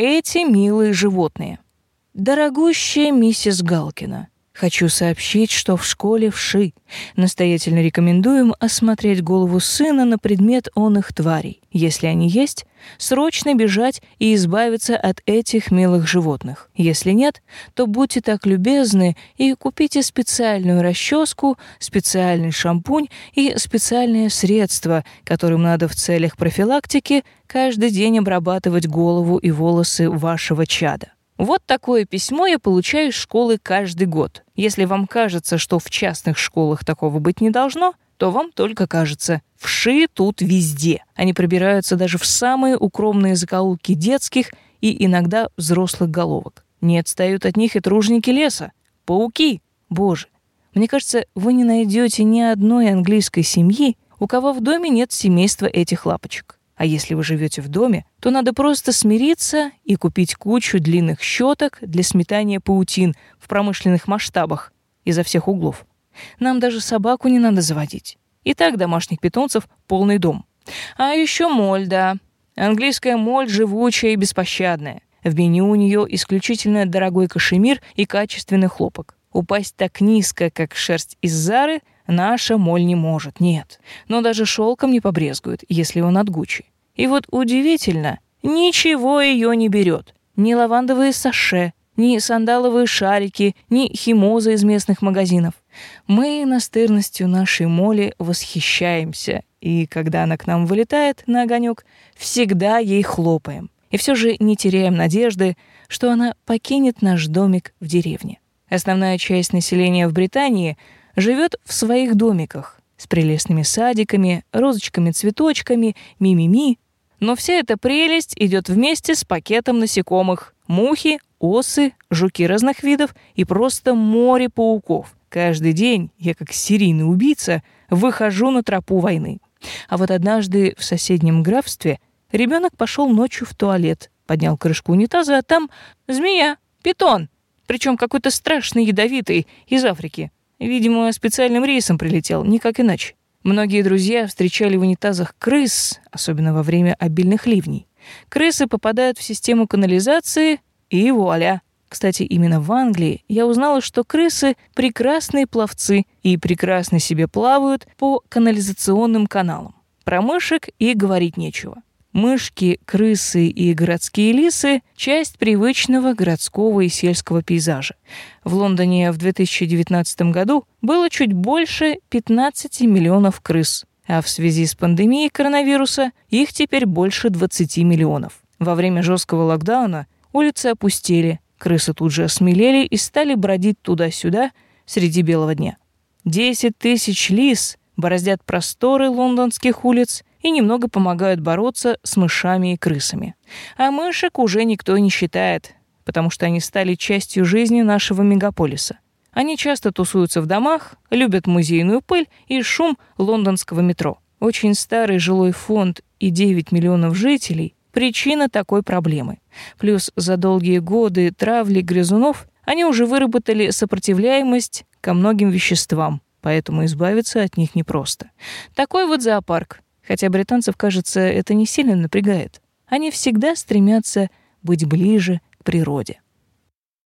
эти милые животные. Дорогущая миссис Галкина, Хочу сообщить, что в школе вши. Настоятельно рекомендуем осмотреть голову сына на предмет он их тварей. Если они есть, срочно бежать и избавиться от этих милых животных. Если нет, то будьте так любезны и купите специальную расческу, специальный шампунь и специальное средство, которым надо в целях профилактики каждый день обрабатывать голову и волосы вашего чада. Вот такое письмо я получаю из школы каждый год. Если вам кажется, что в частных школах такого быть не должно, то вам только кажется. Вши тут везде. Они пробираются даже в самые укромные закоулки детских и иногда взрослых головок. Не отстают от них и тружники леса. Пауки. Боже. Мне кажется, вы не найдете ни одной английской семьи, у кого в доме нет семейства этих лапочек. А если вы живете в доме, то надо просто смириться и купить кучу длинных щеток для сметания паутин в промышленных масштабах изо всех углов. Нам даже собаку не надо заводить. И так домашних питомцев полный дом. А еще моль, да. Английская моль живучая и беспощадная. В меню у нее исключительно дорогой кашемир и качественный хлопок. Упасть так низко, как шерсть из Зары, наша моль не может, нет. Но даже шелком не побрезгует, если он от Гуччи. И вот удивительно, ничего ее не берет. Ни лавандовые саше, ни сандаловые шарики, ни химоза из местных магазинов. Мы настырностью нашей моли восхищаемся, и когда она к нам вылетает на огонек, всегда ей хлопаем. И все же не теряем надежды, что она покинет наш домик в деревне. Основная часть населения в Британии живет в своих домиках с прелестными садиками, розочками-цветочками, ми-ми-ми, но вся эта прелесть идет вместе с пакетом насекомых. Мухи, осы, жуки разных видов и просто море пауков. Каждый день я, как серийный убийца, выхожу на тропу войны. А вот однажды в соседнем графстве ребенок пошел ночью в туалет, поднял крышку унитаза, а там змея, питон, причем какой-то страшный ядовитый из Африки. Видимо, специальным рейсом прилетел, никак иначе. Многие друзья встречали в унитазах крыс, особенно во время обильных ливней. Крысы попадают в систему канализации, и вуаля. Кстати, именно в Англии я узнала, что крысы — прекрасные пловцы и прекрасно себе плавают по канализационным каналам. Про мышек и говорить нечего. Мышки, крысы и городские лисы — часть привычного городского и сельского пейзажа. В Лондоне в 2019 году было чуть больше 15 миллионов крыс, а в связи с пандемией коронавируса их теперь больше 20 миллионов. Во время жесткого локдауна улицы опустели, крысы тут же осмелели и стали бродить туда-сюда среди белого дня. 10 тысяч лис бороздят просторы лондонских улиц и немного помогают бороться с мышами и крысами. А мышек уже никто не считает, потому что они стали частью жизни нашего мегаполиса. Они часто тусуются в домах, любят музейную пыль и шум лондонского метро. Очень старый жилой фонд и 9 миллионов жителей — причина такой проблемы. Плюс за долгие годы травли грызунов они уже выработали сопротивляемость ко многим веществам, поэтому избавиться от них непросто. Такой вот зоопарк. Хотя британцев, кажется, это не сильно напрягает. Они всегда стремятся быть ближе к природе.